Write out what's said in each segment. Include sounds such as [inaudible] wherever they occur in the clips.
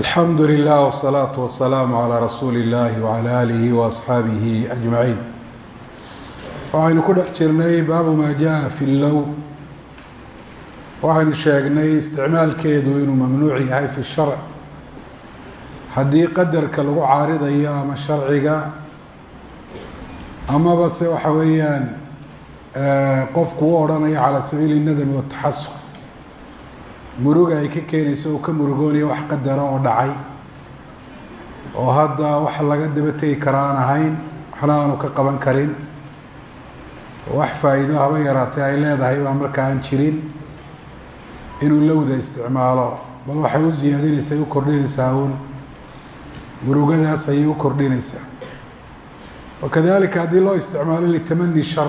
alxamdu lilah wsalaatu wasalaamu calaa rasuuli illahi wacala aalihi waasxaabihi ajmaciin waxaynu ku dhex jirnay baabu maa jaa fi low waxaynu sheegnay isticmaalkeedu inuu mamnuuc yahay fi sharc. Haddii qadarka lagu caaridayo ama sharciga amaba se waxa weeyaan qofku u odhanayo calaa sabiili nadami wataxasub muruga ay ka keenayso uu ka murugoonayo wax qadara oo dhacay oo hadda wax laga daba tegi kara aan ahayn waxna aanu ka qaban karin. Wax faa'iido haba yaraatee ay leedahay baa marka aan jirin inuu lowda isticmaalo bal waxay u ziyaadinaysaa ay u kordhinaysaa uun. Murugadaas ayay u kordhinaysaa. Wakadalika haddii loo isticmaalo litamani shar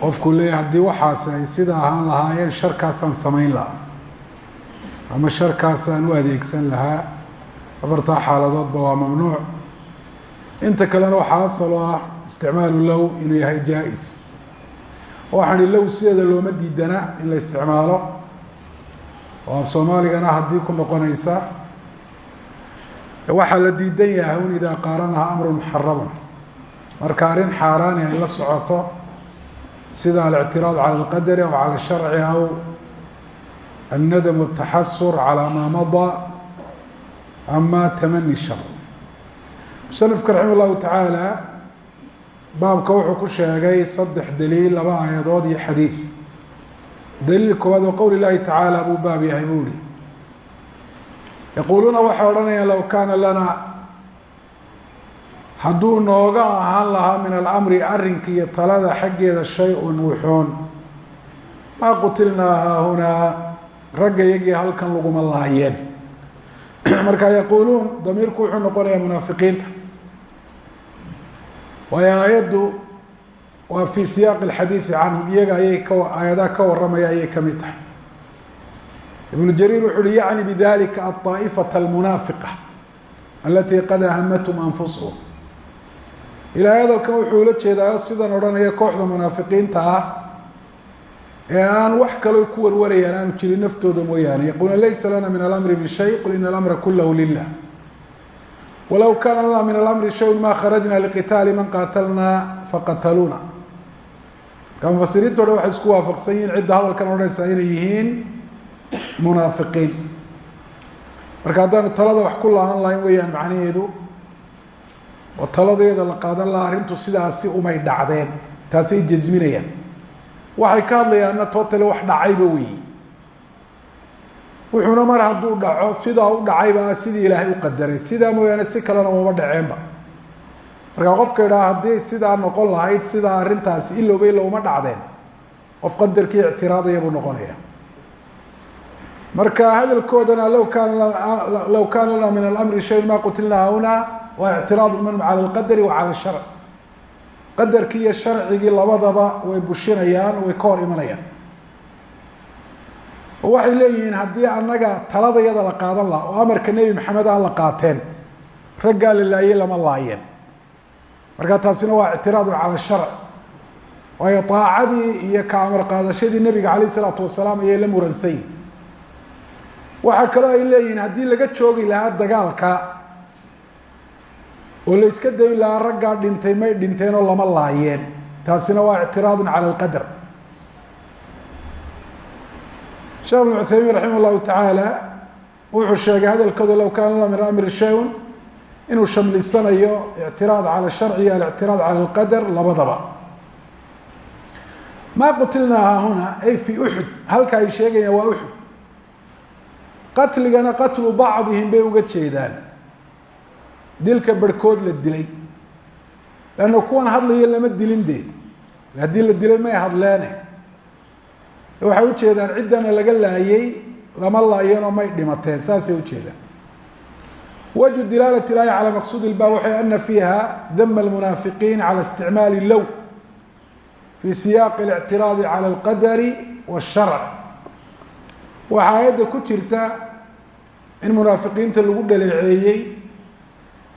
qofku leeyahy haddii waxaasi ay sida ahaan lahaayeen sharkaasaan samayn lahaa. Ama sharkaasaan u adeegsan lahaa. Afartaa xaaladoodba waa mamnuuc. Inta kalena waxaa asal oo ah isticmaalu low inuu yahay jaa-is. Waxaan low sideeda looma diidana in la isticmaalo. Oo af soomaaligana haddii ku noqonaysa. Waxaa la diidan yahay un idaa qaaranaha amrun muxaramun marka arrin xaaraani ay la socoto sida alictiraad cala alqadari aw cala sharci aw annadam wataxasur calaa maa madaa ama tamani shar musanifka raxima llahu tacaala baabka wuxuu ku sheegay saddex daliil laba aayadood iyo xadiid daliil koowaad wa qowl llahi tacaala buu baab yahay buu ihi yaquuluuna waxay odhanayaan low kaana lana hadduu nooga ahaan lahaa min alamri arrinka iyo talada xaggeeda shay-un wuxuun. Maa qutilnaa haahunaa ragga halkan laguma laayeen. [clears throat] Marka yaquuluun damiirku wuxuu noqonayaa munaafiqiinta. Waayo aayaddu waa fii siyaaqi alxadiidi canhum iyaga ayay ka aayadaha ka warramaya ayay ka mid tahay. Ibnu jariir wuxu uhi yacni bidalika alطaa'ifata almunaafiqa alatii qad ahamathum anfusuhum ilaahay hadalkan wuxuu ula jeedaa sidan odhanaya kooxda munaafiqiinta ah ee aan wax kalo ku warwarayaan aanu jirin naftooda mooyaane. Yaquuna laysa lana min alamri min shay qul ina alamra kulahu lilah walow kaana lana min alamri shayun ma kharajna liqitaali man qaatalnaa faqataluuna marka mufasiriinta o dhan waxay isku waafaqsan yihiin cidda hadalkan odhanaysaa inay yihiin munaafiqiin. Marka haddaanu talada wax ku lahaan lahayn weeyaan macnaheedu oo taladeeda la qaadan lahaa arrintu sidaasi umay dhacdeen taasay jasminayaan. Waxay ka hadlayaanna tootale wax dhacayba weyi wuxuuna mar hadduu dhaco sidaa u dhacayba sidii ilaahay u qadaray. Sidaa mooyaane si kalena uma dhaceenba. Marka qofka idhaha haddii sidaa noqon lahayd sidaa arrintaasi ilowba ilow uma dhacdeen. Qof qadarkii ictiraadaya buu noqonaya marka hadalkoodana low kaana low kaana lana min alamri shayun ma qutilnaa huna waa ictiraad man cala alqadari wa cala sharc qadarkii iyo sharcigii labadaba way bushinayaan way ka hor imanayaan. Oo waxay leeyihiin haddii annaga taladayada la qaadan laha oo amarka nebi maxamed aan la qaateen raggaa la laayey lama laayeen. Marka taasina waa ictiraadun cala sharc waayo daacadii iyo ka amar qaadashadii nebiga calayh isalaatu wasalaam ayay la muransayin waxaa kaloo ay leeyihiin haddii laga joogi lahaa dagaalka oo la iska dayn lahaa raggaa dhintay may dhinteenoo lama laayeen. Taasina waa ictiraadun cala alqadar. Sheekh ibnu cuthaymiin raximah llahu tacaala wuxuu sheegay hadalkooda low kaana min amri shayun inuu shamlisanayo ictiraad cala sharci iyo alictiraad cala alqadar labadaba. Maa qutilnaa haahuna ay fi uxud halka ay sheegayaan waa uxud qatligana qatlu bacdihim bay uga jeedaan dilka barhkood la dilay. Lanna kuwan hadlayo lama dilin dee. Haddii la dilay may hadleene. Waxay ujeedaan ciddana laga laayey lama laayeenoo may dhimateen saasay ujeedaan wajhu dilaalat ilaahi calaa maqsuud ilbaab waxay ana fiiha dama almunaafiqiin cala isticmaali low fii siyaaqi اlictiraadi cala alqadari waاsharc waxaa aayadda ku jirta in munaafiqiinta lagu dhaleeceeyey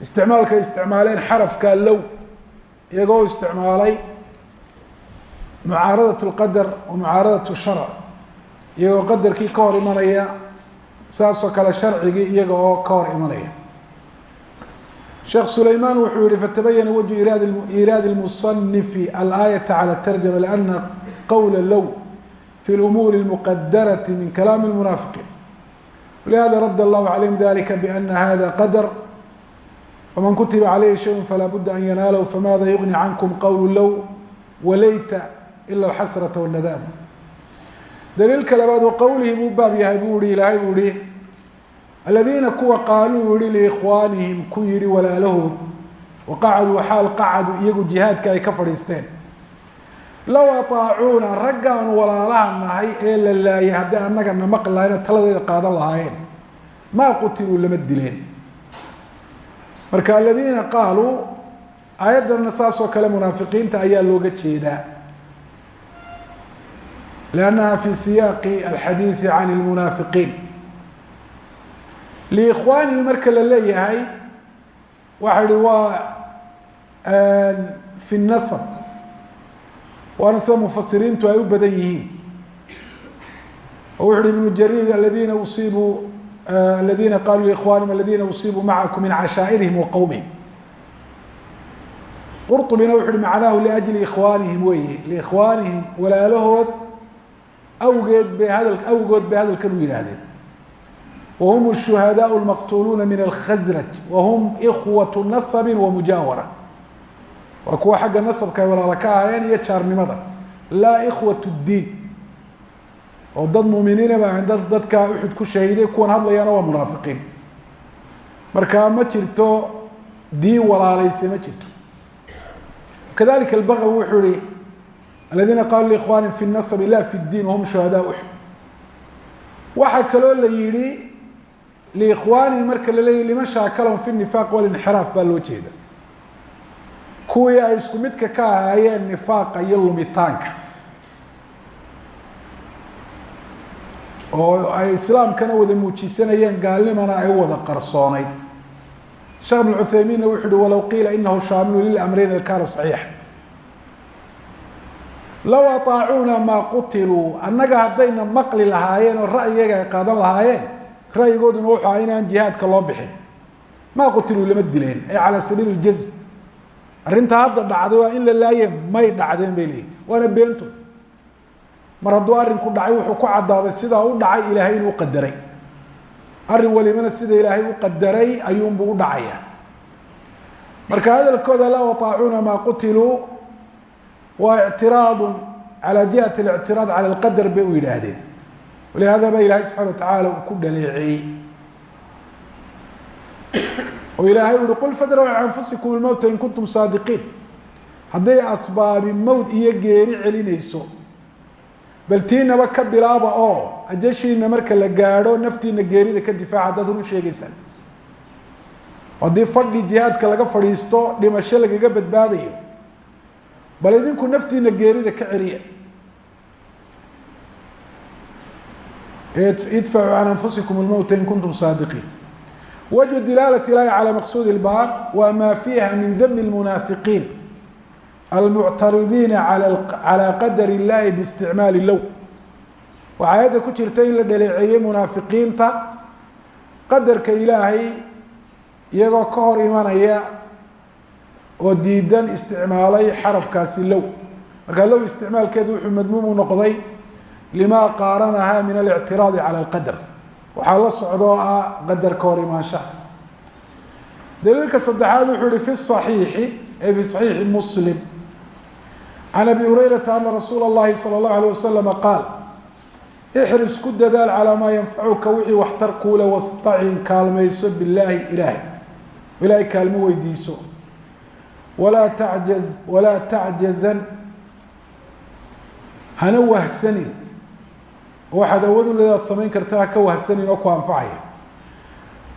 isticmaalkay isticmaaleen xarafka low iyagoo isticmaalay mucaaradat اlqadar wa mucaaradat sharc iyagoo qadarkii ka hor imanaya saasoo kale sharcigii iyaga oo ka hor imanaya sheekh sulayman wuxuu yihi fatabayana wجه iraadi الmuصنifi alآayaة calى التrjمة لأna qowla low fi اlأmuuri الmuqadaraةi min kalaam الmunaafiqiin لhada rad اllahu عalayhim dalika bأna hada qadr wman kutiba عalayhi shayء falaa budda an yanaalahu famada yغni cankm qowl low walayta ila اlxasraة والnadaama daliilka labaad wa qowlihi buu baab yahay buu ihi ilaahay buu ihi aladiina kuwa qaaluu yihi liikhwaanihim ku yihi walaalahood waqacaduu xaal qacaduu iyagu jihaadka ay ka fadhiisteen low ataacuuna raggaanu walaalaha nahay ee la laayay haddii annaga na maqlaayna taladeeda qaadan lahaayeen maa qutiluu lama dileen marka aladiina qaaluu aayaddanna saas oo kale munaafiqiinta ayaa looga jeedaa. liannaha fi siyaaqi alxadiidi can lmunaafiqiin liikhwaanihi marka la leeyahay waxa ihi waa fi nasab waana sida mufasiriintu ay u badan yihiin oo wuxu ibnu jariir aladina usiibuu aladina qaluu liikhwanihim aladina usiibuu macakum min cashaa'irihim wa qowmihim qurطubina wuxu uhi macnaahu liajli ikhwaanihim weeye liikhwaanihim walaalahood awgeed bay hadal awgood bay hadalkan u yidhaahdeen whm الشhuhadاء الmaqtuluuna min الkhزrج wahm إkhwaة naصb وmujaawara waa kuwa xagga nasabka ay walaalo ka ahaayeen iyo jaarnimada laa إkhwaة الdiin oo dad muminiina ba dad dadka uxud ku shahiday kuwan hadlayaana waa munaafiqiin. Marka ma jirto diin walaalayse ma jirto. Kadalika albaqawi wuxuu ihi aladiina qaalu liikhwanin fi nasabi la fi اdiin wahum shuhadaa uxud waxaa kaloo la yihi liikhwaanin marka laleeyahy liman shaakalahum fi nifaaq walinxiraaf baa loo jeeda kuwii ay isku midka ka ahaayeen nifaaqa iyo lumitaanka. Oo ay islaamkana wada muujisanayeen gaalnimana ay u wada qarsooneyd sheekh ibn cuthaymiinna wuxu uhi walow qiila inahu shaamilu lilamrayni kaana saxiixa low aطaacuuna maa qutiluu annaga haddayna maqli lahaayeen oo ra'yiyaga ay qaadan lahaayeen ra'yigooduna wuxuu aha inaan jihaadka loo bixin. Maa qutiluu lama dileen ay calaa sabiili اljazm arrintaa hadda dhacday waa in la laaye may dhacdeen bay leeyihiin waana beento mar hadduu arrinku dhacay wuxuu ku caddaaday sidaa u dhacay ilaahay inuu qadaray. Arrin welibana sida ilaahay u qadaray ayuunbuu u dhacayaa. Marka hadalkooda laa wataacuuna maa qutiluu waa ictiraadu calaa jihati اlictiraad cala alqadar bay u yidhaahdeen. Walihada baa ilaahay subxana wa tacaala uu ku dhaleeceeyey oo ilaahay u qul fadraw can anfusikum ilmowta in kuntum saadiqiin. Hadday asbaabi mowd iyo geeri celinayso bal tiinaba ka bilaaba oo ajashiina marka la gaadho naftiina geerida ka difaaca dad run sheegaysaan fadhi jihaadka laga fadhiisto dhimasho lagaga badbaadayo bal idinku naftiina geerida ka celiya. Idfacu can anfusikum lmowta in kuntum saadiqiin. Wajhu dilaalati ilaahi calaa maqsuudi اlbaab waa maa fiiha min dami lmunaafiqiin almuctaridiina calى qadar اllahi biisticmaali low waxaa ayadda ku jirta in la dhaleeceeyey munaafiqiinta qadarka ilaahay iyagoo ka hor imanaya oo diidan isticmaalay xarafkaasi low marka low isticmaalkeedu wuxuu madmuumu noqday lima qaaranaha min alictiraadi calى اlqadr waxaa la socdoo ah qadarka hor imaanshaha daliilka saddexaad wuxuu yihi fi صaxiixi e fi صaxiixi muslim can abi hurayrata ana rasuula اllahi salى اllahu alيه waslama qaal ixris ku dadaal calaa maa yanfacuka wixii waxtar kuule wastacin kaalmayso bilaahi ilaahay ilaahay kaalmo weydiiso walaa tajaz walaa tacjazan hana wahsanin waxaad awood u leedaad samayn karta ha ka wahsanin oo ku anfacaya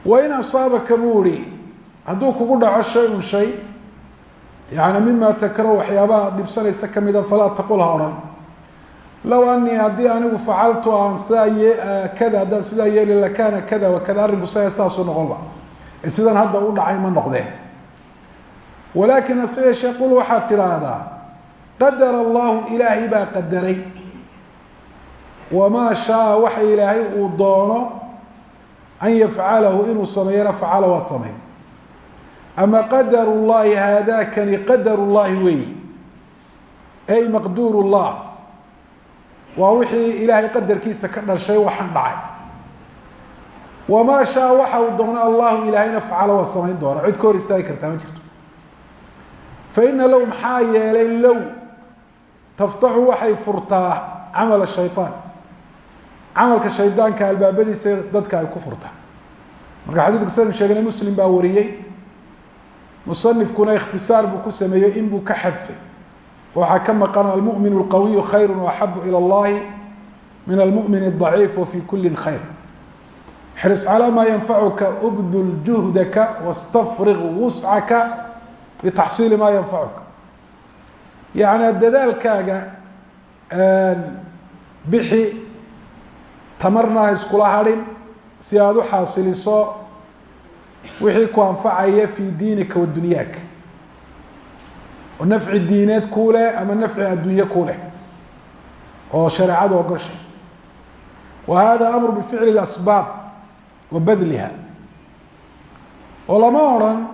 wain asaabaka buu ihi hadduu kugu dhaco shay un shay yani mima takrahu waxyaabaha dhibsanaysa kamida falaa taqul ha odhan. Low anii haddii anigu facaltu aan sidaa kada haddaan sidaa yeeli lakaana kada wa kada arrinku sa saasuu noqon la ee sidan hadda u dhacay ma noqdeen. Walaakin hase yeeshee waxaad tidhaahdaa qadara allahu ilaahay baa qadaray. Wamaa shaaa waxa ilaahay uu doono an yafcalahu inuu sameeyana facala waa sameyn ama qadar llahi haadakani qadar llahi weeyi ay maqduur waa wixii ilaahay qadarkiisa ka dhashay waxaan dhacay. Wamaa shaa waxa uu doono allahu ilaahayna facala waa samayn doona. Cid ka hor istaagi kartaa ma jirto. Faina low maxaa yeelay low taftaxu waxay furtaa camal shayaan camalka shaydaanka albaabadiisa dadka ay ku furtaa. Marka xadiidka sanu sheegnay muslim baa wariyey musanifkuna ikhtisaar buu ku sameeyey in buu ka xadfay waxaa ka maqan almumin اlqawiyu khayru waaxabu ilى اllahi min almumin الضaciif wafi kuli khayr xris calى maa yanfacuka ubdul juhdaka wاstafriq wuscaka bitaxsiili maa yanfacuka yani dadaalkaaga bixi tamarna ha iskula hadhin si aada u xaasiliso wixii ku anfacaya fi diinika wa dunyaaka oo nafci diineed kuu leh ama nafci addunye kuu leh? Oo shareecadu ogosha wa hada amru bificli اlasbaab wa badliha. Oo lama odrhan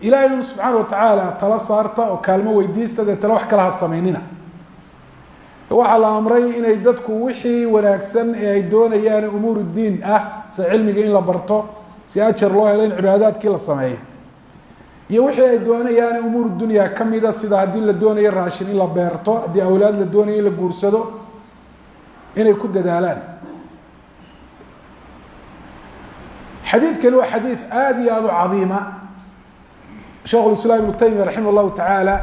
ilaahay subxaana watacaala tala saarta oo kaalmo weydiista dee tale wax kala ha samaynina. Waxaa la amray inay dadku wixii wanaagsan ee ay doonayaan umuur diin ah sida cilmiga in la barto si ajar loo helo in cibaadaadkii la sameeyo. Iyo wixii ay doonayaan umuur dunya kamida sida haddii la doonayo raashin in la beerto haddii awlaad la doonayo in la guursado inay ku dadaalaan. Xadiidkani waa xadiid aada iyo aada u cadiima sheikh islaam ibnu taymiya raximah llahu tacaala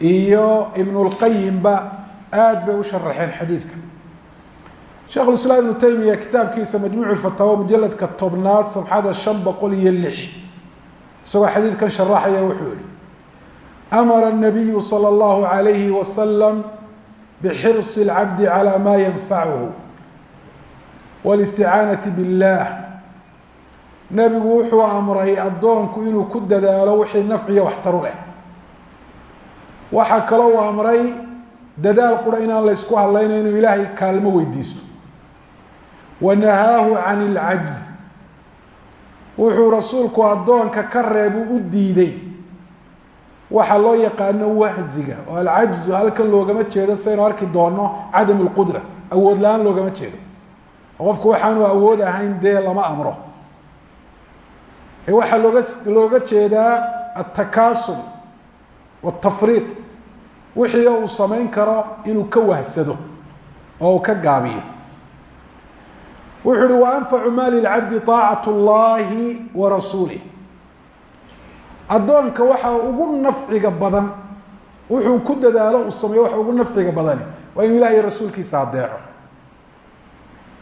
iyo ibn اlqayimba aad bay u sharaxeen xadiidka sheikh islaam ibnu taymiya kitaabkiisa majmuuc fataawa mujaladka tobnaad sabxada shan boqol iyo lix isagoo xadiidkan sharaxaya wuxuu yihi amara الnabiyu salى اllahu alayhi wasalam bxirصi اlcabdi calى ma yanfachu wاlisticaanaةi biاllah nebigu wuxuu amray addoonku inuu ku dadaalo wixii nafciya waxtaru leh waxaa kaloo uu amray dadaal qura inaan la ysku hadlayno inuu ilaahay kaalmo weydiisto wa nahaahu can اlcajz wuxuu rasuulku addoonka ka reebu u diiday waxaa loo yaqaano wahziga oo alcajzu halkan loogama jeedo saynu arki doono cadam اlqudra awood la-aan loogama jeedo oo qofku waxaanu awood ahayn dee lama amro waxaa looga looga jeedaa altakaasul wاtafriid wixii uu samayn karo inuu ka wahsado oo uu ka gaabiyo wuxuu uhi waanfacu maali اlcabdi طaacaة اllahi wa rasuulih addoonka waxaa ugu nafciga badan wuxuu ku dadaalo uu sameeyo waxa ugu nafciga badani waa inuu ilahay rasuulkiisa adeeco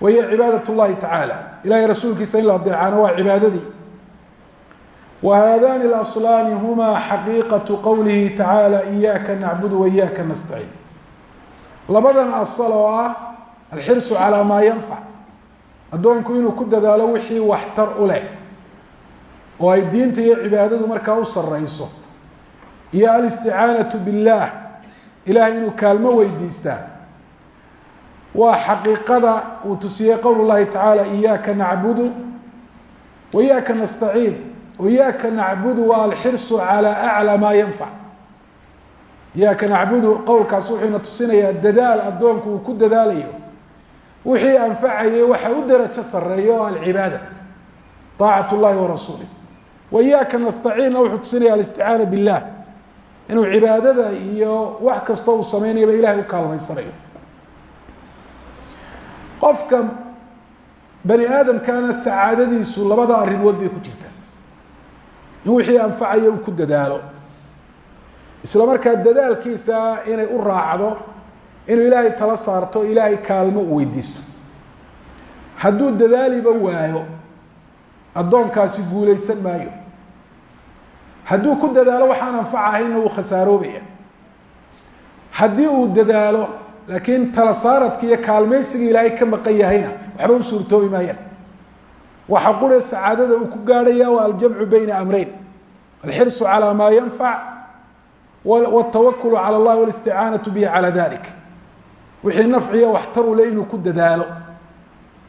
wahiy cibaadaة اllahi tacaala ilahay rasuulkiisa in la adeecaana waa cibaadadii وhadani اأصlاn hma xaqiiqaة qowlihi tacaalى إyaaka nacbud وإyaaka nastaciin labadan asl oo ah alxirصu calى maa yanfac addoonku inuu ku dadaalo wixii waxtar u leh oo ay diinta iyo cibaadadu markaa u sarreyso iyo alisticaanatu billaah ilahay inuu kaalmo weydiistaa. Waa xaqiiqada uu tusiyey qowl llahi tacaala iyaaka nacbudu wa iyaaka nastaciin iyaaka nacbudu waa alxirsu calaa aclaa maa yanfac iyaaka nacbudu qowlkaas wuxuuna tusinayaa dadaal addoonku uu ku dadaalayo wixii anfacayay waxa u darajo sareeya oo alcibaada. Aacat اllahi warasuulih wayaaka nastaciinna wuxuu tusinaya alisticaana biاllah inuu cibaadada iyo wax kastoo uu samaynayaba ilahay u kaalmaysanayo. Qofka bani aadamkana sacaadadiisu labada arrimood bay ku jirtaa in wixii anfacaya uu ku dadaalo. Isla markaa dadaalkiisa inay u inuu ilaahay tala saarto ilaahay kaalmo u weydiisto hadduu dadaaliba waayo addoonkaasi guulaysan maayo hadduu ku dadaalo waxaan anfac ahaynna wuu khasaaroobaya haddii uu dadaalo laakiin tala saaradka iyo kaalmaysiga ilaahay ka maqan yahayna waxba u suurtoobi maayaan waxa qure sacaadada uu ku gaarhaya waa aljamcu bayna amreyn alxirصu calى maa yanfac wاtawakul calى اllahi wاlisticaanaةu bihi calى dalik wixii nafciya waxtar u le inuu ku dadaalo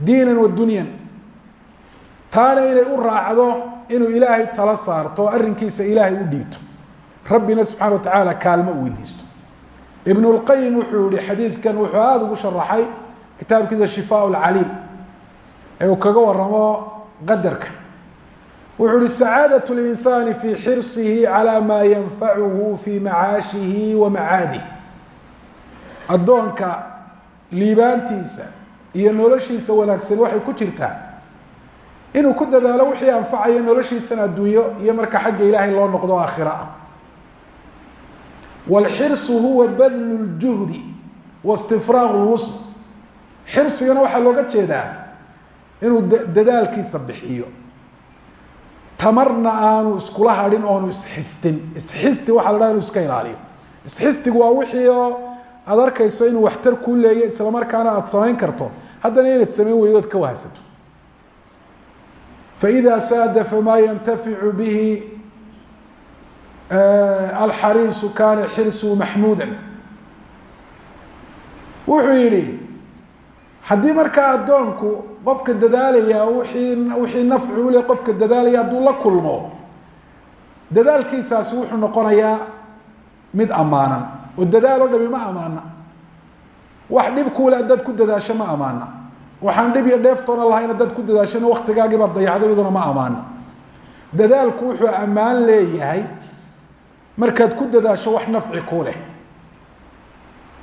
diinan wa dunyan taana inay u raacdo inuu ilaahay tala saarto oo arrinkiisa ilaahay u dhiibto rabbina subxana wa tacaala kaalmo u weydiisto ibn اlqayim wuxuu yihi xadiidkan wuxuu aada ugu sharaxay kitaabkiisa shifaa اlcaliil ee uu kaga waramo qadarka wuxuu ihi sacaadaة اlinsaani fi xirsihi calى ma yanfacuhu fi macaashihi wa macaadih addoonka liibaantiisa iyo noloshiisa wanaagsan waxay ku jirtaa. Inuu ku dadaalo wixii anfacaya noloshiisana adduunyo iyo marka xagga ilaahay loo noqdo aakhira. Ah walxirsu huwa badlu ljuhdi wastifraaq lwusl xirsigana waxaa looga jeedaa inuu dadaalkiisa bixiyo. Tamarna aanu iskula hadhin oonu isxistin. Isxisti waxaa la dhaha inu iska ilaaliyo. Isxistigu waa wixii oo aada arkayso inuu waxtar kuu leeya isla markaana aada samayn karto haddana inaad samayn weydo od ka wahsato faإida saada famaa yantaficu bihi alxariisu kana xirsuhu maxmuuda wuxuu yihi haddii markaa addoonku qofka dadaalaya wii wixii nafci ule qofka dadaalaya hadduu la kulmo dadaalkiisaasi wuxuu noqonayaa mid ammaanan oo dadaal o dhami ma amaana. Wax dhib kuule haddaad ku dadaasho ma amaana. Waxaan dhib iyo dheeftoona lahayn haddaad ku dadaashona waktigaagiibaad dayacdo iyaduna ma amaana. Dadaalku wuxuu ammaan leeyahay markaad ku dadaasho wax nafci ku leh.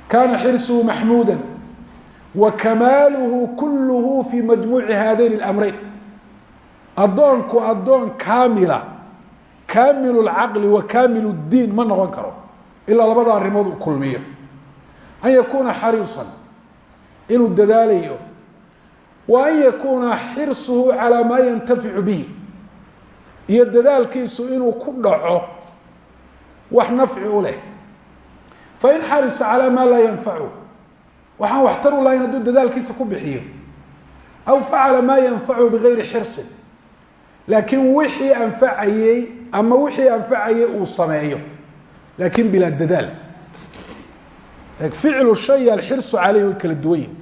Kaana xirsuhu maxmuuda wa kulluhu fi majmuuci haadayn اlamreyn addoonku addoon kaamila kaamilu lcaqli wa kaamilu اdiin ma noqon karo ilaa labada arrimood uu kulmiyo. An yakuuna xariisan inuu dadaalayo. Wa an yakuuna xirsuhu calaa maa yantaficu bihi. Iyo dadaalkiisu inuu ku dhaco wax nafci u leh. Fain xarisa calaa maa laa yanfacu. Waxaan waxtar u lahayn hadduu dadaalkiisa ku bixiyo. Aw facala maa yanfacu bigayri xirsin. Laakiin wixii anfacayey ama wixii anfacayey uu sameeyo laakiin bilaa dadaal. Ficlu shay alxirsu caleyh way kala duwan yihiin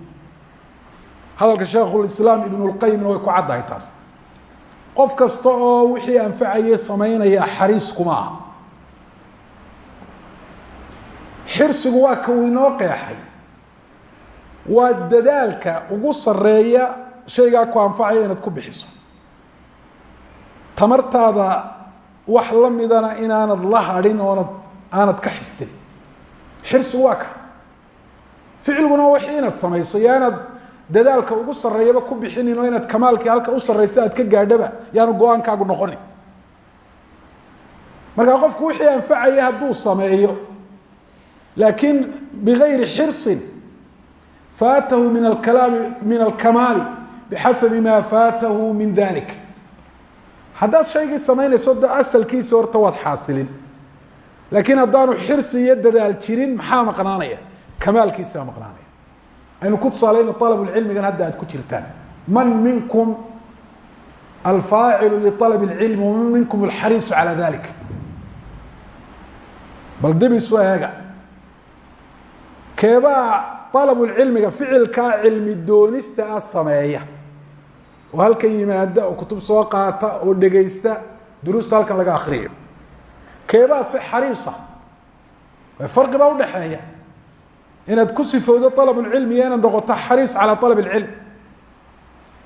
hadalka sheekhulislaam ibn lqayimna way ku caddahay taas. Qof kasta oo wixii anfacayey samaynaya xariis kuma aha. Xirsigu waa ka inoo qeexay. Waa dadaalka ugu sareeya shaygaa ku anfacaya inaad ku bixiso. Tamartaada wax la midana inaanad la hadhin oonad aanad ka xistin. Xirsigu waa ka. Ficilguna wa inaad samayso. Yo dadaalka ugu sareeyaba ku bixinin oo inaad kamaalkii halka u sareysa aad ka gaadhaba yaanu go'aankaagu noqonin. Markaa qofku wixii anfacaya hadduu sameeyo laakiin bigayri xirsin faatahu min akalaami min alkamaali bixasabi maa faatahu min dalik haddaad shaygii samaynayso de asalkiisa horta waad xaasilin laakiin haddaanu xirsi iyo dadaal jirin maxaa maqnaanaya? Kamaalkiisa baa maqnaanaya. Aynu ku tusaalayno alabulcilmigan hadda aad ku jirtaan. Man minkum alfaacilu lialab اlcilmi waman minkum alxariisu calى dalik bal dib isu eega keebaa alabulcilmiga ficilkaa cilmi doonista ah sameeya. Oo yimaada kutub soo qaata oo dhegaysta duruusta halkan laga akriyo keebaa si xariisa farqi baa udhaxeeya inaad ku sifowdo alabulcilmi iyo inaad noqoto xariis calaa alab اlcilm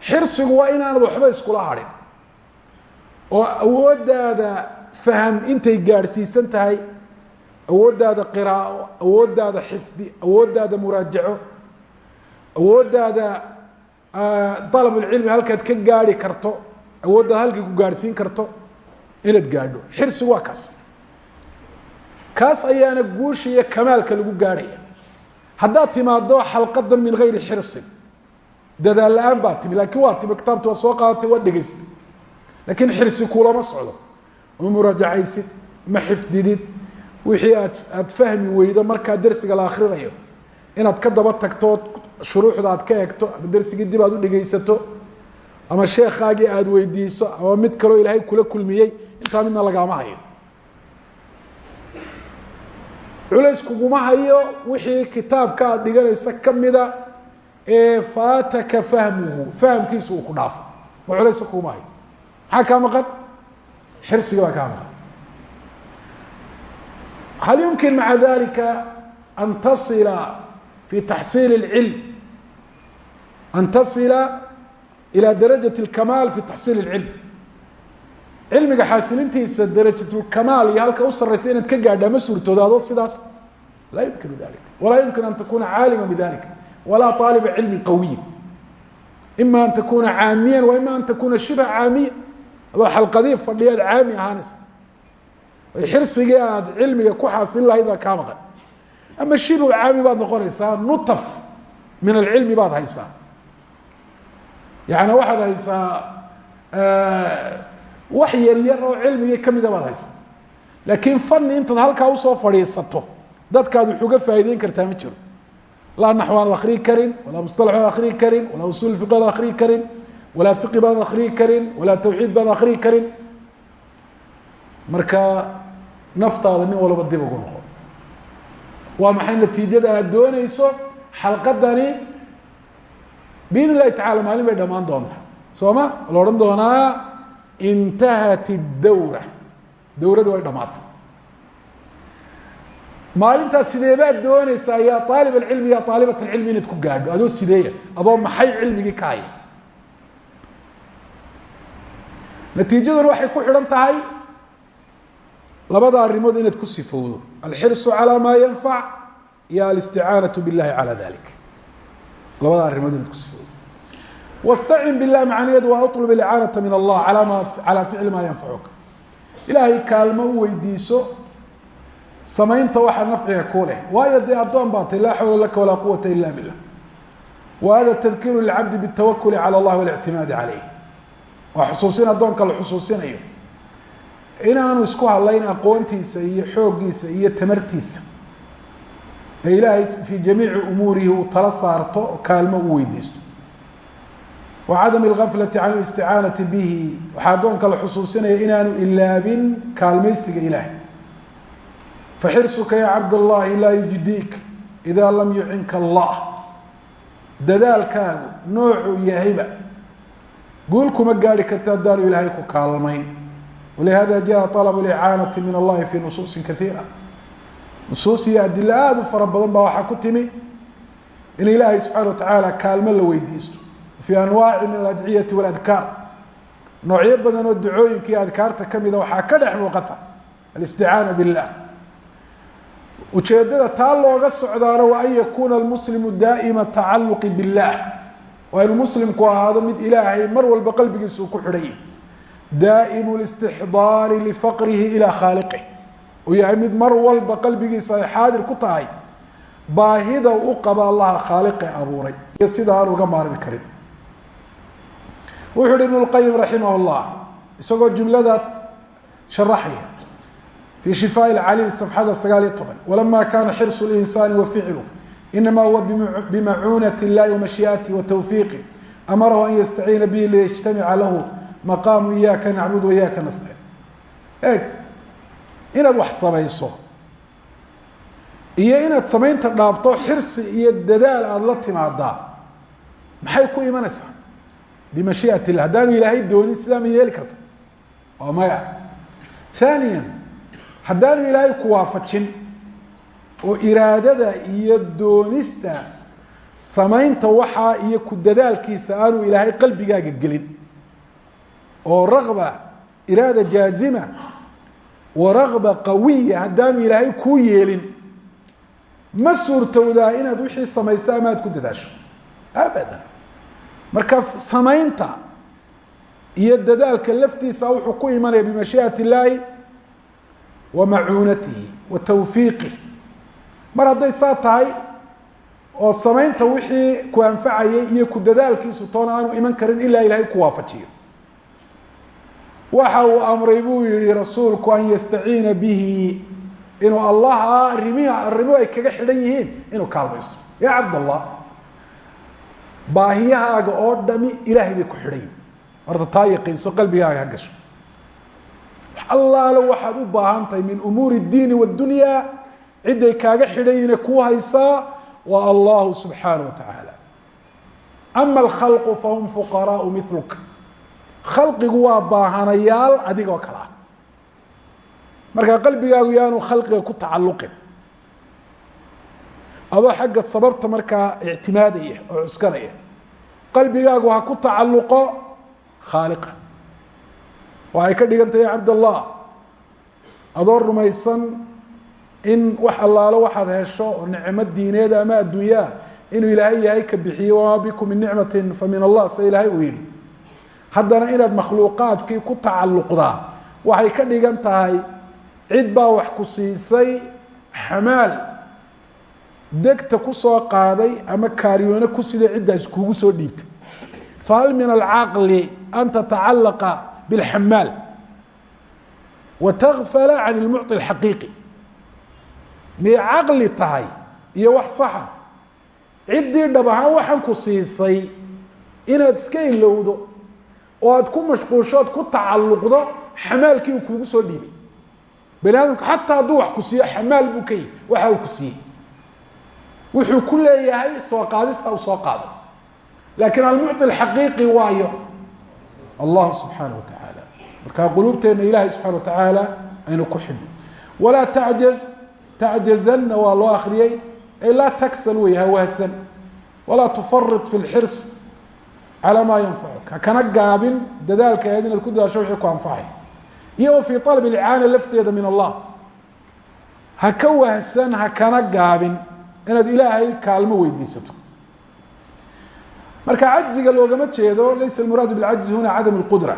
xirsigu waa inaanad waxba iskula hadhin. Oo awooddaada faham intay gaadhsiisan tahay awooddaada qiraa'o awooddaada xifdi awooddaada muraajaco awooddaada alabulcilmi halkaad ka gaadhi karto awooddaada halkay ku gaadhsiin karto inaad gaadho. Xirsigu waa kaas kaas ayaana guusha iyo kamaalka lagu gaadhaya. Haddaad timaado xalqada min gayri xirsin dadaal la'aan baa timi laakiin waa timi kitaabta waa soo qaadatay waa dhegaystay laakiin xirsi kulama socdo. Ma muraajacaysid ma xifdidid. Wixii aad aada fahmi weydo markaa dersiga la akrinayo inaad ka daba tagto shuruuxda aad ka egto ama dersigii dib aad u dhegaysato ama sheekhaagii aada weydiiso ama mid kaloo ilaahay kula kulmiyey intaa midna lagaama hayo culays kuguma hayo wixii kitaabka aad dhiganaysa kamida ee faataka fahmuhu fahamkiisu uu ku dhaafo ma culaysa kuuma hayo maxaa kaa maqan xirsiga baa kaa maqan hal yumkin maca dalika an tasila fi taxsiil اlcilm an tasila ilى darajaة اlkamaal fi taxsiil اlcilm cilmiga xaasilintiisa darajatulkamaal iyo halka u sareysa inaad ka gaadhaa ma sidaas. Laa yumkinu dalik walaa yumkin an takuna caalima bidalik walaa aaliba cilmi qawiy. Ima an takuna caamiya wa ima an takuna shibha caamiya adoo xalqadii fadhiyaad caami ahaanaysa xirsigii aad cilmiga ku xaasilin lahayd baa kaa maqan. Ama shibhu caami baad noqonaysaa nutaf min alcilmi baad haysaa. Yani waxaad haysaa wax yaryar oo cilmigii kamida baad haysaa laakiin fani intaad halkaa u soo fadhiisato dadkaad wax uga faa'ideyn kartaa ma jiro. Laa naxw aan akriyi karin walaa musطalax aan akriyi karin walaa usul fiq aan akriyi karin walaa fiqi baan akriyi karin walaa tawxiid baan akriyi karin. Marka naftaada nin walba dib ugu noqo. Waa maxay natiijada aad dooneyso xalqadani biidn illahi tacala maalin bay dhamaan doontaa. Soo ma? La odhan doonaa intahat اdawra dawradu way dhamaatay maalintaas sideebaad dooneysaa yaa aalib alcilmi ya aalibat alcilmi inaad ku gaadho adoo sideeya adoo maxay cilmigii ka haya natiijaduna waxay ku xidhan tahay labada arimood inaad ku sifowdo alxirsu calى ma yanfac iyo alisticaanaةu biاllahi calى dalik labada arimood inaad ku sifowdo wاstacin bilah macnaheedu waa uطlb icaanaةa min allah ala ma calى ficli ma yanfacuka ilaahay kaalmo u weydiiso samaynta waxaa nafciga ku leh waayo dee addoon baa tay laa xawla laka walaa quwata ila billah wa hada tadkiru lilcabdi bاtawakuli calى اllah waاlictimaadi calayh waa xusuusin addoonka la xusuusinayo inaanu isku hadlayn aqoontiisa iyo xooggiisa iyo tamartiisa ee ilaahay fii jamiici umuurihi uu tala saarto oo kaalmo u weydiisto wacadami algaflati can alisticaanati bihi. Waxaa addoonka la xusuusinaya inaanu ilaabin kaalmaysiga ilaahay. Faxirsuka yaa cabdallaahi laa yujdiik idaa lam yucinka allah. Dadaalkaagu noocuu yahayba. Guul kuma gaari karta haddaanu ilaahay ku kaalmayn. Walihada jaa alabu licaanati min allahi fi nusuusin kaiira nusuus iyo adilo aada u fara badan baa waxaa ku timi in ilaahay subxana wa tacaala kaalmo la weydiisto fii anwaaci min aladciyati waladkaar. Noocyo badan oo ducooyinka iyo adkaarta kamida waxaa ka dhex muuqata alisticaana billah. Ujeedada taa looga socdaana waa an yakuuna almuslimu daa'ima tacaluqi billah. Waa inuu muslimku ahaado mid ilaahay mar walba qalbigiisa uu ku xidhay. Daa'imu listixdaari lifaqrihi ilaa khaaliqih uu yahay mid mar walba qalbigiisa ay xaadir ku tahay. Baahida u qaba allaha khaaliqe abuuray. Iyo sida aan uga maarmi karin wuxuu uhi ibn اlqayim raximah اllah isagoo jumlada sharaxaya fii shifaa اcaliil safxada sagaal iyo toban walama kana xirsu اlinsaani wa ficlu inama huwa bimacuunati اllahi wamashii'atihi wa tawfiiqi amarahu an yastaciina bihi liyajtamica lahu maqaamu iyaaka nacbud wa iyaaka nastaciin eeg inaad wax samayso iyo inaad samaynta dhaafto xirsi iyo dadaal aada la timaadaa maxay ku imanaysaa Bimashiiat illah haddaanu ilaahay doonin sidaa ma yeeli karta waa maya haaniya haddaanu ilaahay ku waafajin oo iraadada iyo doonista samaynta waxaa iyo ku dadaalkiisa aanu ilaahay qalbigaaga gelin oo ragba iraada jaazima wa ragba qawiya haddaanu ilaahay kuu yeelin ma suurtowdaa inaad wixii samayso ama aad ku dadaasho abadan marka samaynta iyo dadaalka laftiisa wuxuu ku imanaya bimashiiئat اllaahi wa macuunatihi wa tawfiiqih mar hadday saa tahay oo samaynta wixii ku anfacayay iyo ku dadaalkiisu toona aanu iman karin ilaa ilaahay ku waafajiyo. Waxa uu amray buu yihi rasuulku an yastaciina bihi inuu allaha arimi arrimuhu ay kaga xidhan yihiin inuu kaalmaysto. Ya cabdallah baahiyahaaga oo dhami ilaahay bay ku xidhan yihin horta taa yaqiinso qalbigaaga ha gasho wax allaale waxaad u baahan tahay min umuuri اdiini wاdunya ciday kaaga xidhan yihiine kuu haysaa waa allahu subxaanaه wa tacaala ama alkhalqu fahum fuqaraau miluka khalqigu waa baahanayaal adigoo kale ah markaa qalbigaagu yaanu khalqiga ku tacalluqin adoo xagga sababta markaa ictimaadaya oo cuskanaya qalbigaagu ha ku tacalluqo khaaliqa waxay ka dhigan tahay cabdallah adoo rumaysan in wax allaalo waxaad hesho oo nicmo diineed ama adduunyaa inuu ilaahay yahay ka bixiyey wamaa bikum min nicmatin fa min allah sida ilaahay uu yidhi. Haddana inaad makhluuqaadkii ku tacalluqdaa waxay ka dhigan tahay cid baa wax ku siisay xamaal degta ku soo qaaday ama kaaryoone ku siday ciddaas kuugu soo dhiibtay. Fahal min alcaqli an tatacalaqa bilxamaal wa can ilmucطi اlxaqiiqi miyay caqli tahay iyo wax saxa. Ciddii dhab ahaan waxaan ku siisay inaad iska ilowdo oo aad ku mashquusho ku tacalluqdo xamaalkii uu kuugu soo dhiibay. Bani aadamku xataa hadduu wax ku siiyo xamaal buu ka yihi waxa uu ku siiyey wuxuu ku leeyahay soo qaadista uu soo qaaday laakiin almucطi اxaqiiqi waayo allahu subxaanaه wa tacaala markaa quluubteena ilahay subxana wa tacaala aynu ku xidhno walaa tacjaz tacjazanna waa loo akriyey ay laa taksal wey hawahsan walaa tufarid fi اlxirs calى ma yanfacuk hakana gaabin dadaalka ahayd inaad ku dadaasho wixii ku anfacay iyo wa fii طalb اlicaana lafteeda min allah ha ka wahsan hakana gaabin inaad ilaahay kaalmo weydiisato marka cajziga loogama jeedo laysa muraadu bاlcajzi huna cadam اlqudra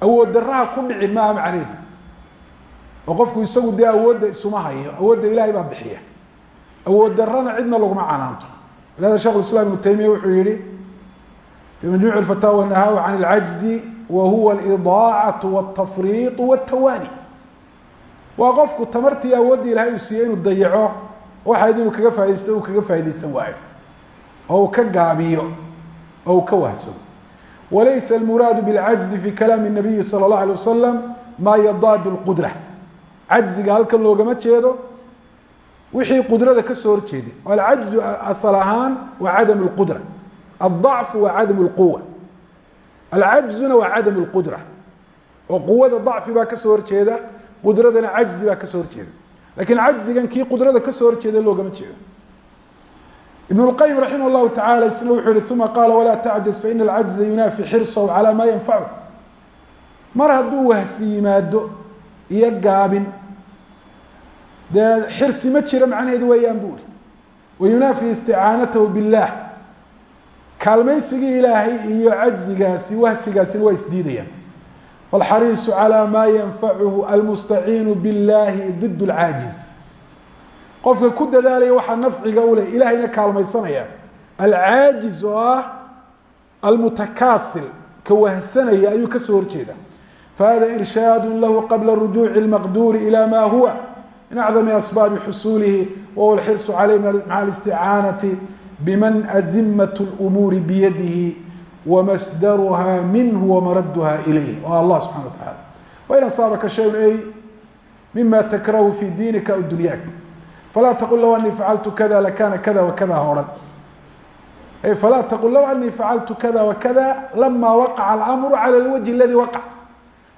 awood daraha ku dhicin maaha macneedu oo qofku isagu dee awoodda isuma hayo awoodda ilahay baa bixiya awood darana cidna laguma canaanto lihada shekh islam ibnu taymiya wuxuu yihi fi majmuc اfataawa nahaw can اlcajzi wa huwa اlidaacatu wاtafriiط wاtawaani waa qofku tamartii awoodda ilahay uu siiyey inuu dayaco waxayd inuu kaga faidaysto uu kaga faa'idaysan waayo oo uu ka gaabiyo oo uu ka wahsado walaysa almuraadu biاlcajzi fi kalaami الnabiyi salى اllah alيه wasalam maa yadaadu اlqudra cajziga halkan loogama jeedo wixii qudrada ka soo horjeeday alcajzu asal ahaan waa cadam اlqudra aلضacfu waa cadam اlquwa alcajzuna waa cadam اlqudra oo quwada ضacfi baa kasoo horjeeda qudradana cajzi baa kasoo horjeeda lakiin cajzigan kii qudrada kasoo horjeeda loogama jeedo ibn اlqayim raximah اllahu tacala isna wuxuu yihi uma qaala walaa tacjaz faina alcajza yunaafi xirsahu calى ma yanfachu mar hadduu wahsi yimaado iyo gaabin dee xirsi ma jira macnaheedu weeyaan bu ihi wayunaafi isticaanatahu biاllah kaalmaysigii ilaahay iyo cajzigaasi wahsigaasina waa isdiidayaan wاlxariisu calى ma yanfacuhu almustaciinu biاllahi did اlcaajiz qofka ku dadaalaya waxaa nafciga u leh ilahayna kaalmaysanaya alcaajiz oo ah almutakaasil ka wahsanaya ayuu kasoo horjeeda fahada irshaad lahu qabla rujuuci اlmaqduuri ilى ma huwa min acdami asbaabi xusuulihi wahuwa alxirsu caleyh maca alisticaanati biman azimat اlumuuri biyadihi wmasdaruha minhu wamaraduha ilayh waa allah subxana wa taala wain asaabaka shayun ay mima takrahu fi diinika aw dunyaak falaa taqul low anii facaltu kada lakana kada wakada ha odhan ay falaa taqul low anii facaltu kada wakada lama waqaca alamru cala lwajhi aladi waqac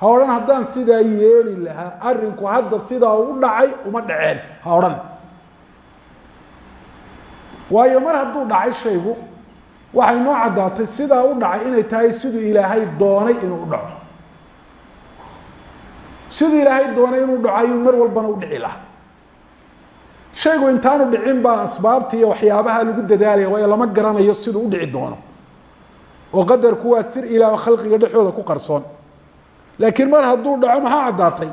ha odhan haddaan sidaa yeeli lahaa arinku hadda sidaa u dhacay uma dhaceen ha odhan waayo mar hadduu dhacay shaygu waxay noo caddaatay sidaa u dhacay inay tahay siduu ilaahay doonay inuu dhaco. Siduu ilaahay doonay inuu dhaco mar walbana u dhici lahaa. Shaygu intaanu dhicin baa asbaabta waxyaabaha lagu dadaalaya waayo lama garanayo siduu u dhici doono. Oo qadarku waa sir ilaah khalqiga dhexdooda ku qarsoon. Laakiin mar hadduu dhaco maxaa caddaatay?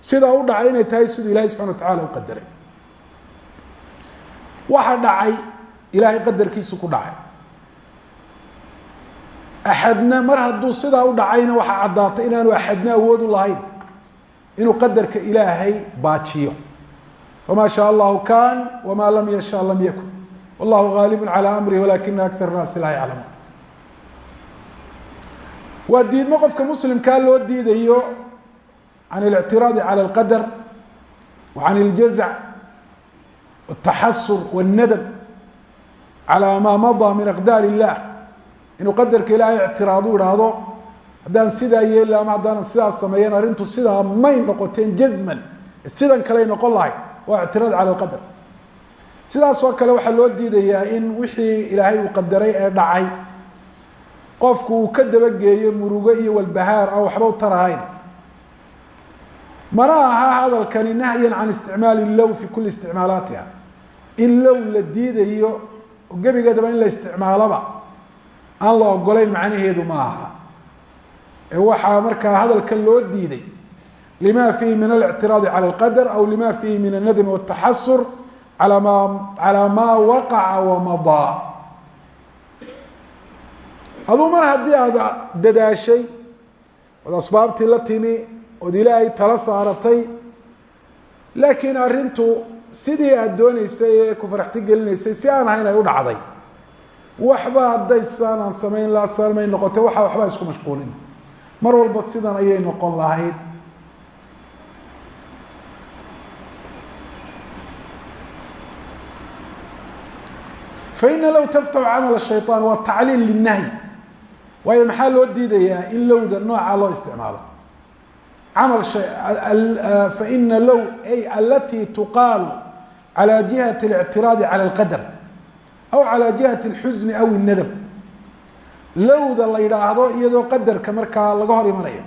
Sidaa u dhacay inay tahay siduu ilahay subxana wa tacala u qadaray. Waxa dhacay ilaahay qadarkiisu ku dhacay axadna mar hadduu sidaa u dhacayna waxaa caddaatay inaanu axadna awood u lahayn inuu qadarka ilaahay baajiyo fama shaء allahu kan wma lam yasha lam yakun wallahu gaalib calى amrih walakina akar naasi laa yaclamuun waa diidmo qofka muslimkaa loo diidayo can اlictiraadi calى اlqadar wa can اljaزc wالtaxasur wالnadm calى ma maضى min aqdaar الlah inuu qadarka ilaahay ictiraadu ihahdo haddaan sidaa yeeli ama haddaanan sidaa sameeyan arrintu sidaa may noqoteen jazman. Sidan kaley noqon lahay waa ictiraad cala alqadar. Sidaasoo kale waxaa loo diidayaa in wixii ilaahay uu qadaray ee dhacay qofku uu ka dabageeyo murugo iyo walbahaar aan waxba u tarahayn mana aha hadalkani nahyan can isticmaali low fi kuli isticmaalaatiha. In low la diidayo gebigeedaba in la isticmaaloba aan la ogolayn macnaheedu ma aha ee waxaa markaa hadalkan loo diiday lima fiihi min alictiraadi cala alqadar aw lima fiihi min alnadmi wataxasur ala ma calaa maa waqaca wamadaa aduu mar haddii aad dadaashay ood asbaabtii la timi ood ilaahay tala saaratay laakiin arrintu sidii aada dooneysay ee ku faraxti gelinaysay si aan ahayn ay u dhacday waxba hadday sidaan aan samayn la samay noqotay waxa waxba isku mashquulin mar walba sidan ayay noqon lahayd faina low taftaxu camal shayطaan waa tacliil linahyi waayo maxaa loo diidayaa in lowda noocaa loo isticmaalo camal faina low ay alati tuqaalu calى jihaة الاctiraadi calى اlqadr aw calى jihaة اlxusni aw الnadb lowda la yidhaahdo iyadoo qadarka markaa laga hor imanayo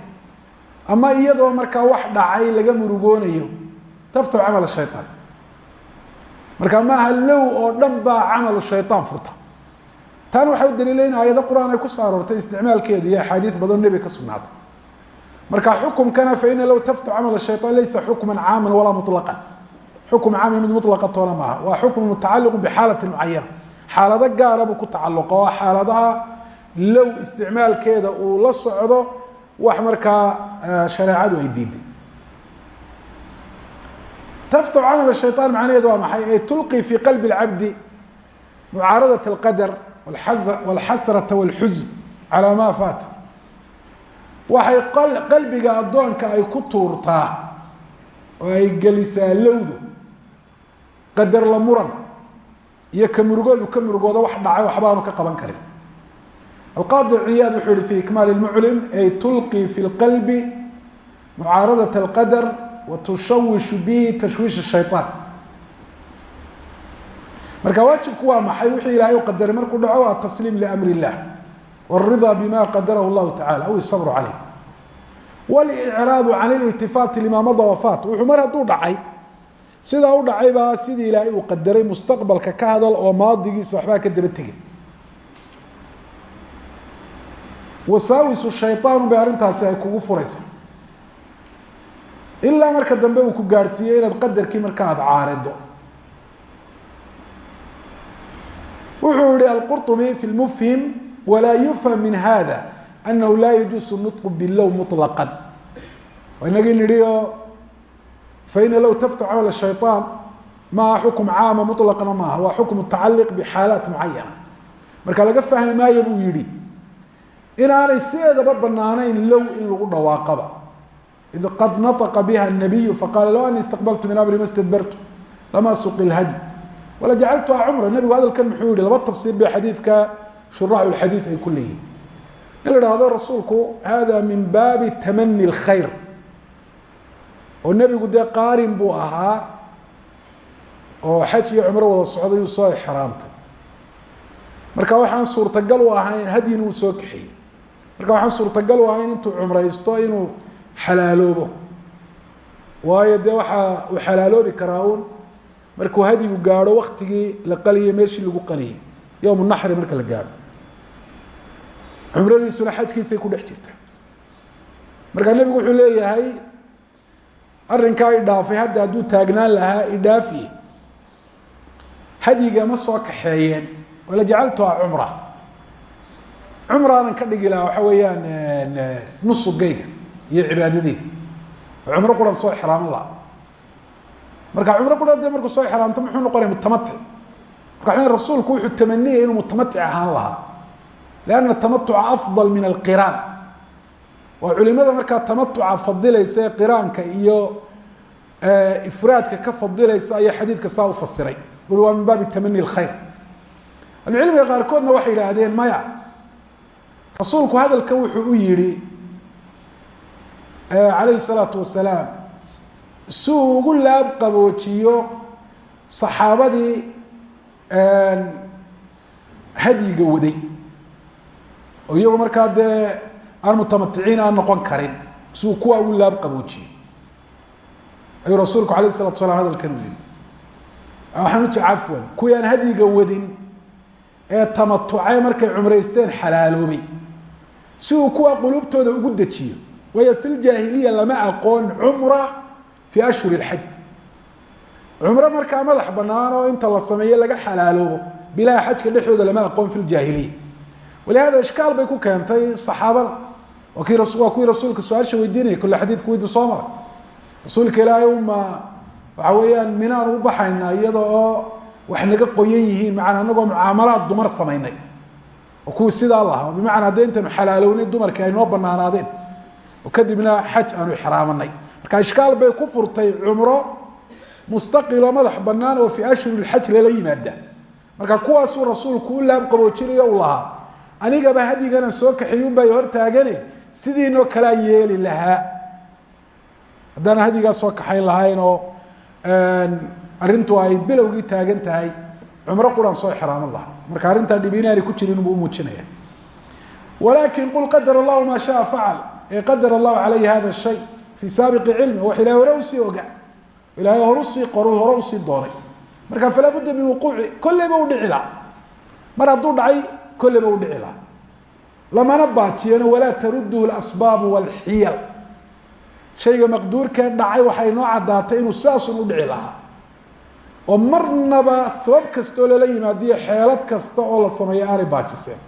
ama iyadoo markaa wax dhacay laga murugoonayo taftaxu camal shayطaan marka maaha low oo dhan baa camalu shayطaan furta tan waxay u daliilayn aayado qur-aan ay kusoo aroortay isticmaalkeedu iyo axaadiis badan nebi ka sugnaatay marka xukumkana faina low taftaxu camal shayطaan laysa xukma caama walaa muطlaqan xukm caami mid muطlaqa toona maaha waa xukm mutacaliq bxaalati mucayana xaalado gaara buu ku tacaluqa oo xaaladaha low isticmaalkeeda uu la socdo wax markaa shareecadu ay diiday taftaxu camal shayطaan macnaheedu waa maxay ay tulqi fi qalbi اlcabdi mucaaradaة اlqadr wاlxasrata wاlxusn calى ma faat waxay qalbiga addoonka ay ku tuurtaa oo ay gelisaa lowdu qadar la muran iyo ka murugoodbu ka murugoodo wax dhacay waxbaanu ka qaban karin. Alqaadi ciyaad wuxuu yihi fi ikmaal lmuclim ay tulqii fi lqalbi mucaaradat alqadar wa tushawishu bihi tashwiish shayaan marka waajibku waa maxay? Wixii ilahay u qadaray markuu dhaco atasliim liamri illah wاridaa bima qadarahu llahu tacala aw isabru caleyh wاlicraadu can ililtifaati limaamada wafaat wuxuu mar hadduu dhacay sidaa u dhacay baa sidii ilaahay uu qadaray mustaqbalka ka hadal oo maadigiisa waxbaa ka daba tegin wasaawisu shayطaan bay arrintaasi ay kugu furaysa ilaa marka dambe uu ku gaadhsiiyo inaad qadarkii marka aada caarido wuxuu yihi alqurطubi fi lmufhim walaa yufham min hada anahu laa yajuusu nطqu bilow muطlaqا inagii nidhi oo faina low taftax camal shayطaan maaha xukm caama muطlaqna maaha waa xukm mutacaliq bxaalaat mucayana marka laga fahmi maayo buu yihi inaanay sideedaba banaanayn low in lagu dhawaaqaba id qad naطqa biha الnabiyu faqala low ani istaqbaltu min amri ma stadbartu lama suqi اlhadi wala jacaltuha cumra nebigu hadalkan muxuu yihi laba tafsiir bay xadiidka shuraax xadiid ay ku leeyihin in la ihahdo rasuulku hada min baabi tamani اlkhayr oo nebigu dee qaarin buu ahaa oo xaj iyo cumro wada socday uu soo exraamtay marka waxaan suurtagal u ahayn hadyin uu soo kaxeeyey. Marka waxaan suurtagal u ahayn intuu cumraysto inuu xalaaloobo. Waayo dee waxaa uu xalaaloobi karaa un markuu hadigu gaadho waktigii la qaliyey meeshii lagu qaliyey yowm naxri marka la gaadho. Cumradiisuna xajkiisay ku dhex jirta. Marka nebigu wuxuu leeyahay arrinkaa idhaafay hadda hadduu taagnaan lahaa idhaafiye hadyiga ma soo kaxeeyeen wala jacaltuha cumra. Cumraanan ka dhigi lahaa waxa weeyaan nusugayga iyo cibaadadeyda oo cumro quran soo exraaman laha marka cumro qura de markuu soo exraamto muxuu noqonaya mutamatic. Marka rasuulku wuxuu tamaniyay inuu mutamatic ahaan lahaa. Lanna tamatuca afdal min alqiraan oo culimada markaa tamatuca fadilaysa ee qiraanka iyo ifraadka ka fadilaysa ayaa xadiidka saa u fasiray. Wuli waa min baabi tamani khayr. Ahlucilmiga qaarkoodna waxay yidhaahdeen maya rasuulku hadalka wuxuu u yihi calayhi الsalaatu wasalaam si uu ugu laab qaboojiyo saxaabadii hadyiga waday. Oo iyagu markaa dee aan mutamaticiin aan noqon karin. Siuu kuwaa u laab qaboojiye ayuu rasuulku alayh isalatu salaam hadalkan u yiri ah, waxaanuji cafwan kuwii aan wadin ee tamatucee markay cumraysteen xalaaloobay. Si uu kuwaa quluubtooda ugu dejiyo. Waayo fi ljaahiliya lama aqoon cumra fii ashhuri lxaj cumro markaa madax banaan oo inta la sameeye laga xalaaloobo. Bilaha xajka dhexdooda lama aqoon fi ljaahiliya walihaada ishkaal bay ku keentay saxaabada waa kuwii rasuulka su'aasha weydiinaya kule xadiidku weydu soo maray. Rasuulka ilaahay uma waxa weeyaan minaan u baxayna iyada oo wax naga qoyan yihiin macanaa anagoo mucaamalaad dumar samaynay. Oo kuwii sidaa lahaa bimacana hadda intaynu xalaalownay dumarkii ay noo banaanaadeen oo kadibna xaj aanu ixraamanay marka ishkaal bay ku furtay cumro mustaqiloo madax banaan oo fii ashhuri lxaj lala yimaada. Marka kuwaasuu rasuulku u laab qaboojinayo u lahaa anigaba hadyiganaan soo sidiinoo kalea yeeli lahaa. Haddaana hadyigaa soo kaxayn lahayn oo arrintu ay bilowgii taagan tahay cumro quraan soo exraaman lahaa. Marka arrintaa dhibi inaanay ku jirin buu umuujinaya walakin qul qadar allahu maa shaaa facal ee qadar allahu calayhi hada shay fii saabiqi cilmi wax ilahay hore u sii oga. Ilahay hor u sii qoro hore u sii doonay. Marka falaa budda min wuquuci kolleyba u dhici laha mar hadduu dhacay kolleyba u dhici laha lamana baajiyano walaa taruduhu lasbaabu walxiyal. Shayga maqduurkee dhacay waxay noo caddaatay inuu saasun u dhici lahaa. Oo marnaba sabab kastoo lala yimaadiyo xeelad kasta oo la sameeyo aanay baajiseen.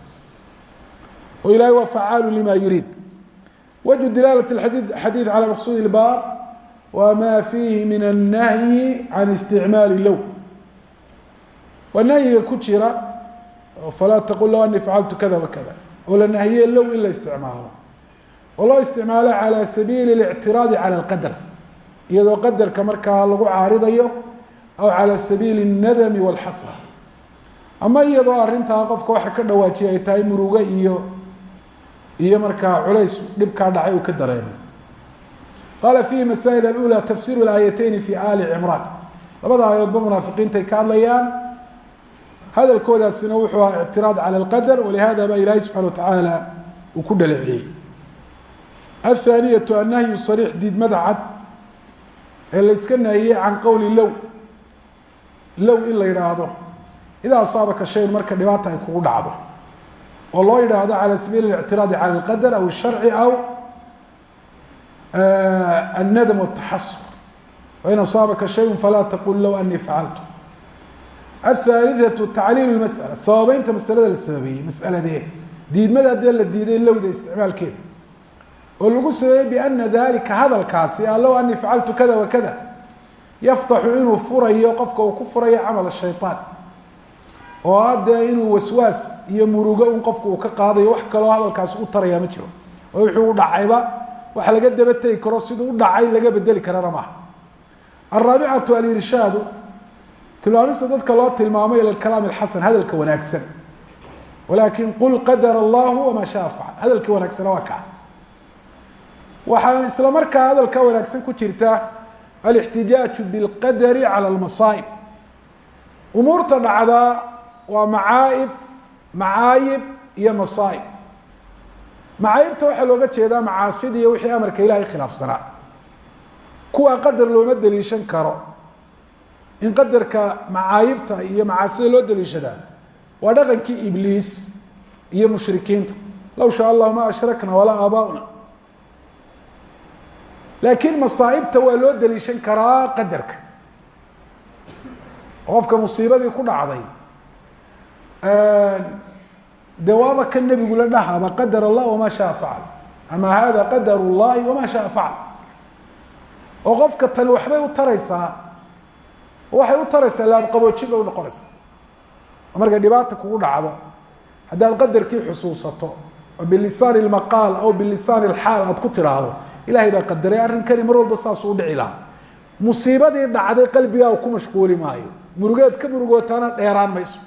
Oo ilahay waa facaalu lima yuriid. Wajhu dilaalat adii xadiid calaa maqsuud ilbaab waa ma fiihi min annahyi can isticmaali low waa nahyiga ku jira falaa taqul low ani facaltu kada wakada oo la nahiye low in la isticmaalo oo loo isticmaalo calى sabiili الاctiraadi calى اlqadr iyadoo qadarka markaa lagu caaridayo aw calى sabiili الnadmi wاlxasra ama iyadoo arintaa qofka waxa ka dhawaajiya ay tahay muruge iyo iyo markaa culays dhibkaa dhacay uu ka dareemay qaala fiihi masaa'il alula tafsiru aayateyni fi ali cimraan labada aayadoodba munaafiqiintay ka hadlayaan hadalkoodaasina wuxuu ahaa ictiraad cala alqadar walihada baa ilaahay subxana watacaala uu ku dhaleeceeyey athaaniyatu annahyu sariix diidmada cad ee la iska can qowli low. Low in la yidhaahdo idaa asaabaka shayn marka dhibaata ay kugu dhacdo. Oo loo yidhaahdo cala sabiili اictiraadi cala alqadar aw sharci aw annadam wataxasur wain asaabaka shayun falaa taqul low anii facaltu athaliatu tacliil masala sababeynta masalada la sababeeyey masaladee diidmada dee la diiday lowda isticmaalkeeda oo lagu sabeeyey biana dalika hadalkaasi allow ani facaltu kada wa kada yaftaxu inuu furayo qofka uu ku furayo camal shayطaan oo a dee inuu waswaas iyo murugo un qofku uu ka qaadayo wax kaloo hadalkaasi u taraya ma jiro oo wuxuu u dhacayba wax tilmaamista dadka loo tilmaamo ila kalaam اxasan hadalka wanaagsan walakin qul qadar allahu wama shaa facal hadalka wanaagsana waa kaa waxaa isla markaa hadalka wanaagsan ku jirta alاxtijaaju biاlqadari calى اlmasaa'ib umuurta dhacdaa waa macaaib macaayib iyo masaaib macaayibta waxaa looga jeedaa macaasida iyo wixii amarka ilahay khilaafsanaa kuwa qadar looma deliishan karo in qadarka macaayibta iyo macaasida loo deliishadaa waa dhaqankii ibliis iyo mushrikiinta. Low shaa allahu ma ashrakna walaa aabaauna laakiin masaaibta waa loo deliishan karaa qadarka. Qofka musiibadii ku dhacday de waaba kan nebigu la dhahaba qadar allah wama shaa facal ama hada qadar اllahi wama shaa facal oo qofka tani waxbay u taraysaa waxay u taraysaa laabqaboojin bay unoqonaysaa markay dhibaata kugu dhacdo haddaad qadarkii xusuusato oo bilisaan اlmaqaal aw bilisaan اlxaal aad ku tidhaahdo ilahay baa qadaray arrinkani mar walba saasuu udhici lahaa. Musiibadii dhacday qalbigaa ku mashquuli maayo. Murugeed ka murugootaana dheeraan mayso.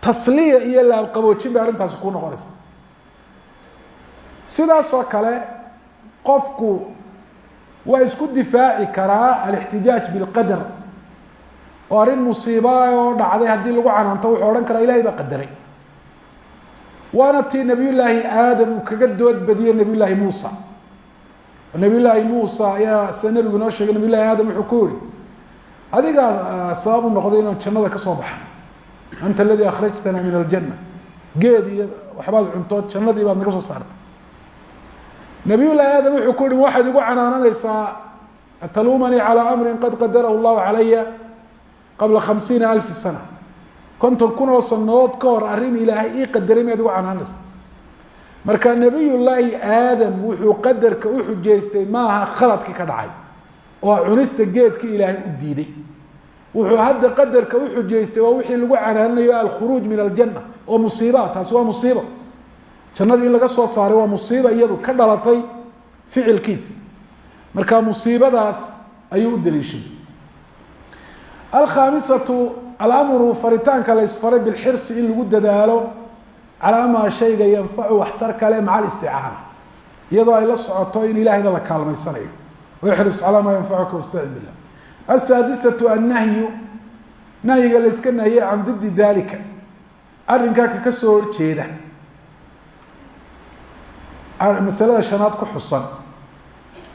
Tasliya iyo laabqaboojin bay arrintaasi ku noqonaysa sidaasoo kale qofku waa isku difaaci karaa alixtijaaj bilqadar. Oo arrin musiiba oo dhacday haddii lagu canaanto wuxuu odhan karaa ilahay baa qadaray. Waana tii nabiy aadam uu kaga dood badiyey nabiy muusa. Nabiy muusa ayaa sida nebigu inoo sheegay? Nabiy aadam wuxuu ku yihi adigaa sabab u noqday inaan jannada ka soo baxa anta aladii akhrajtana min aljanna. Geed iyo waxbaad cuntood jannadii baad naga soo saartay nabiy llaahi aadam wuxuu ku yihi waxaad igu canaananaysaa ataluumanii calaa amrin qad qadarahu llahu calaya qabla khamsiina alfi sana. Konton kun oo sanadood ka hor arrin ilaahay ii qadaray miyaad igu canaanaysa marka nabiy llaahi aadam wuxuu qadarka u xujaystay maaha khaladkii ka dhacay oo cunista geedkii ilaahay u diiday. Wuxuu hadda qadarka u xujaystay waa wixii lagu canaaninayo alkhuruuj min aljanna oo musiiba taasi waa musiibo jannadii laga soo saaray waa musiiba iyadu ka dhalatay ficilkiisa. Marka musiibadaas ayuu u daliishay alkhaamisatu alamru faritaanka la ysfaray bilxirsi in lagu dadaalo calaa maa shayga yanfacu waxtar kale maca alisticaana. Iyadoo ay la socoto in ilahayna la kaalmaysanayo. Wixris calaa maa yanfacuka wastacin billah. Asaadisatu annahyu nahyiga la yska can didi dalika arrinkaa ka ka soo horjeeda masalada shanaad ku xusan.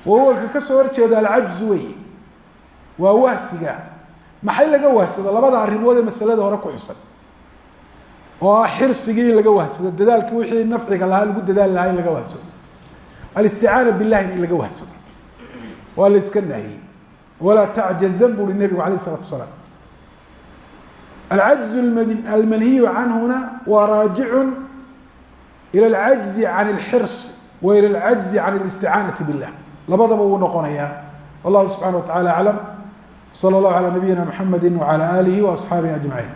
Wahuwa ka ka soo horjeeda alcajzu wey. Waa wahsiga. Maxay laga wahsado labada arrimood ee masalada hore ku xusan. Oo xirsigii laga wahsado. Dadaalkii wixii nafciga lahaa lagu dadaali lahaa in laga wahsado. Alisticaana billahina in laga wahsado. Waa la iska naahiyey walaa tacjazan buri nebigu alayh isalatu wasalaam. Alcajzu almanhiyu canhuna waa raajicun ilى اlcajzi can اlxirs wa ilى اlcajzi can اlisticaanati billah labadaba wuu noqonayaa wallahu subxana wa tacala aclam slى اllahu alى nabiyina mxamedi wعalى alihi وaصxaabihi aجmaعin